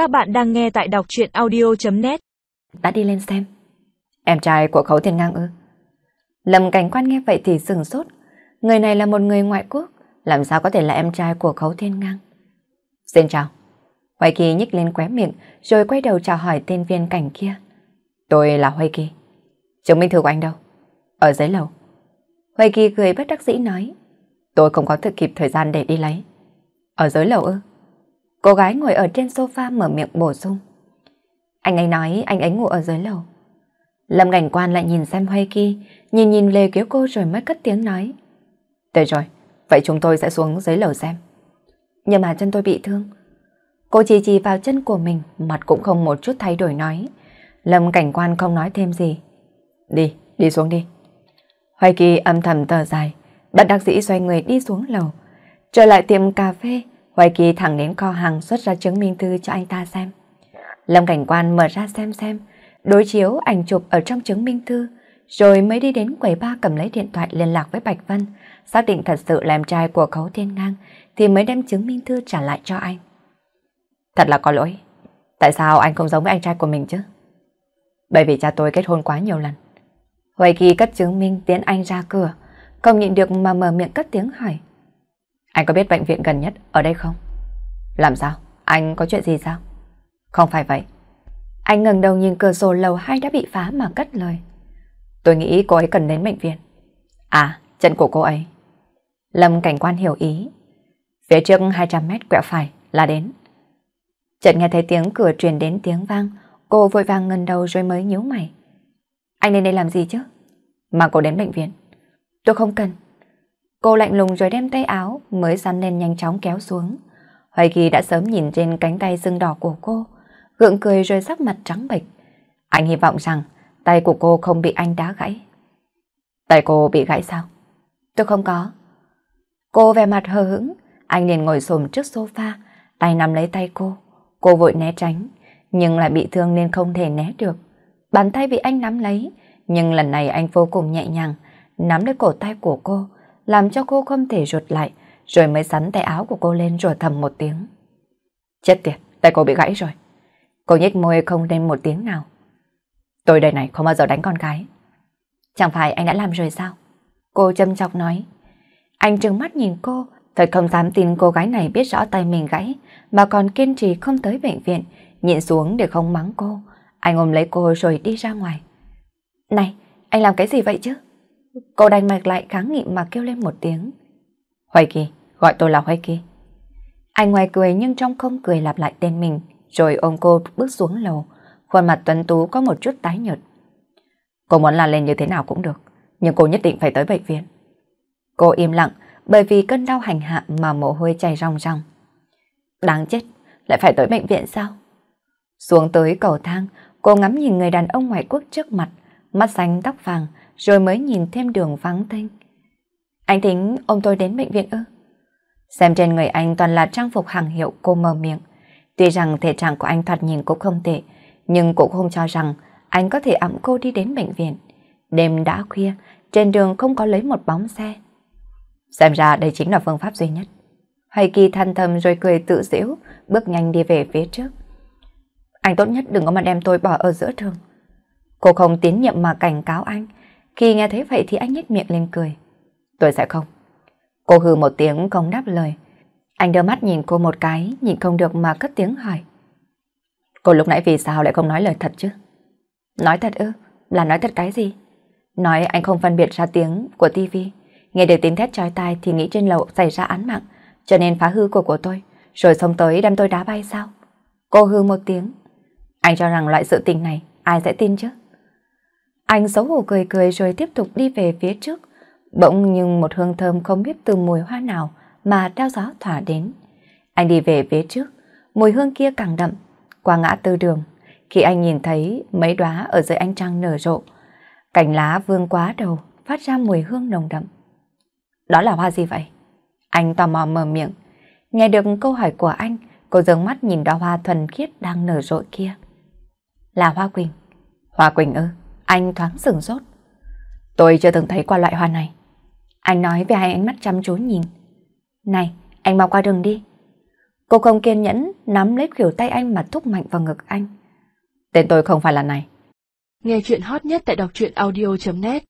Các bạn đang nghe tại đọc chuyện audio.net Đã đi lên xem. Em trai của khấu thiên ngang ư? Lâm cảnh quan nghe vậy thì sừng sốt. Người này là một người ngoại quốc, làm sao có thể là em trai của khấu thiên ngang? Xin chào. Hoài Kỳ nhích lên khóe miệng rồi quay đầu chào hỏi tên viên cảnh kia. Tôi là Hoài Kỳ. Chứng minh thư của anh đâu? Ở dưới lầu. Hoài Kỳ cười bất đắc dĩ nói. Tôi không có thực kịp thời gian để đi lấy. Ở dưới lầu ư? Cô gái ngồi ở trên sofa mở miệng bổ sung. Anh ấy nói anh ấy ngủ ở dưới lầu. Lâm cảnh quan lại nhìn xem Hoài Kỳ, nhìn nhìn lề kéo cô rồi mới cất tiếng nói. Được rồi, vậy chúng tôi sẽ xuống dưới lầu xem. Nhưng mà chân tôi bị thương. Cô chỉ chỉ vào chân của mình, mặt cũng không một chút thay đổi nói. Lâm cảnh quan không nói thêm gì. Đi, đi xuống đi. Hoài Kỳ âm thầm tờ dài, bất đắc dĩ xoay người đi xuống lầu. Trở lại tiệm cà phê, Hoài Kỳ thẳng đến kho hàng xuất ra chứng minh thư cho anh ta xem. Lâm cảnh quan mở ra xem xem, đối chiếu ảnh chụp ở trong chứng minh thư, rồi mới đi đến quầy ba cầm lấy điện thoại liên lạc với Bạch Vân, xác định thật sự là em trai của Khấu Thiên Ngang, thì mới đem chứng minh thư trả lại cho anh. Thật là có lỗi. Tại sao anh không giống với anh trai của mình chứ? Bởi vì cha tôi kết hôn quá nhiều lần. Hoài Kỳ cất chứng minh tiến anh ra cửa, không nhịn được mà mở miệng cất tiếng hỏi. Anh có biết bệnh viện gần nhất ở đây không? Làm sao? Anh có chuyện gì sao? Không phải vậy. Anh ngẩng đầu nhìn cửa sổ lầu hai đã bị phá mà cất lời. Tôi nghĩ cô ấy cần đến bệnh viện. À, chân của cô ấy. Lâm cảnh quan hiểu ý. Phía trước 200 mét quẹo phải là đến. Chợt nghe thấy tiếng cửa truyền đến tiếng vang, cô vội vàng ngần đầu rồi mới nhíu mày. Anh đến đây làm gì chứ? Mà cô đến bệnh viện. Tôi không cần. Cô lạnh lùng rồi đem tay áo mới dám lên nhanh chóng kéo xuống. Hoài Kỳ đã sớm nhìn trên cánh tay sưng đỏ của cô, gượng cười rồi sắc mặt trắng bệch. Anh hy vọng rằng tay của cô không bị anh đá gãy. Tay cô bị gãy sao? Tôi không có. Cô vẻ mặt hờ hững, anh liền ngồi xổm trước sofa, tay nắm lấy tay cô. Cô vội né tránh, nhưng lại bị thương nên không thể né được. Bàn tay bị anh nắm lấy, nhưng lần này anh vô cùng nhẹ nhàng, nắm lấy cổ tay của cô, làm cho cô không thể rụt lại, rồi mới sắn tay áo của cô lên rủa thầm một tiếng. Chết tiệt, tay cô bị gãy rồi. Cô nhếch môi không lên một tiếng nào. Tôi đây này không bao giờ đánh con gái. Chẳng phải anh đã làm rồi sao? Cô châm chọc nói. Anh trừng mắt nhìn cô, thật không dám tin cô gái này biết rõ tay mình gãy, mà còn kiên trì không tới bệnh viện, nhịn xuống để không mắng cô. Anh ôm lấy cô rồi đi ra ngoài. Này, anh làm cái gì vậy chứ? Cô đành mạch lại kháng nghị mà kêu lên một tiếng. Hoài Kỳ, gọi tôi là Hoài Kỳ. Anh ngoài cười nhưng trong không cười lặp lại tên mình, rồi ôm cô bước xuống lầu. Khuôn mặt tuấn tú có một chút tái nhợt. Cô muốn la lên như thế nào cũng được, nhưng cô nhất định phải tới bệnh viện. Cô im lặng bởi vì cơn đau hành hạ mà mồ hôi chảy ròng ròng. Đáng chết, lại phải tới bệnh viện sao? Xuống tới cầu thang, cô ngắm nhìn người đàn ông ngoại quốc trước mặt, mắt xanh tóc vàng, rồi mới nhìn thêm đường vắng tênh. Anh tính ôm tôi đến bệnh viện ư? Xem trên người anh toàn là trang phục hàng hiệu cô mở miệng. Tuy rằng thể trạng của anh thoạt nhìn cũng không tệ, nhưng cũng không cho rằng anh có thể ẵm cô đi đến bệnh viện. Đêm đã khuya, trên đường không có lấy một bóng xe. Xem ra đây chính là phương pháp duy nhất. Hay kỳ than thầm rồi cười tự giễu, bước nhanh đi về phía trước. Anh tốt nhất đừng có mà đem tôi bỏ ở giữa trường. Cô không tín nhiệm mà cảnh cáo anh. Khi nghe thấy vậy thì anh nhếch miệng lên cười. Tôi sẽ không. Cô hừ một tiếng không đáp lời. Anh đưa mắt nhìn cô một cái, nhìn không được mà cất tiếng hỏi. Cô lúc nãy vì sao lại không nói lời thật chứ? Nói thật ư? Là nói thật cái gì? Nói anh không phân biệt ra tiếng của tivi Nghe được tiếng thét trói tai thì nghĩ trên lầu xảy ra án mạng, cho nên phá hư của của tôi, rồi xông tới đem tôi đá bay sao? Cô hư một tiếng. Anh cho rằng loại sự tình này ai sẽ tin chứ? Anh xấu hổ cười cười rồi tiếp tục đi về phía trước. Bỗng nhưng một hương thơm không biết từ mùi hoa nào mà đao gió thỏa đến. Anh đi về phía trước, mùi hương kia càng đậm. Qua ngã tư đường, khi anh nhìn thấy mấy đóa ở dưới ánh trăng nở rộ, cành lá vương quá đầu phát ra mùi hương nồng đậm. Đó là hoa gì vậy? Anh tò mò mở miệng. Nghe được câu hỏi của anh, cô dường mắt nhìn đóa hoa thuần khiết đang nở rộ kia. Là hoa quỳnh. Hoa quỳnh ư? Anh thoáng sửng sốt. Tôi chưa từng thấy qua loại hoa này. Anh nói với hai ánh mắt chăm chú nhìn. Này, anh mau qua đường đi. Cô không kiên nhẫn nắm lấy khỉu tay anh mà thúc mạnh vào ngực anh. Tên tôi không phải là này. Nghe chuyện hot nhất tại đọc truyện audio.net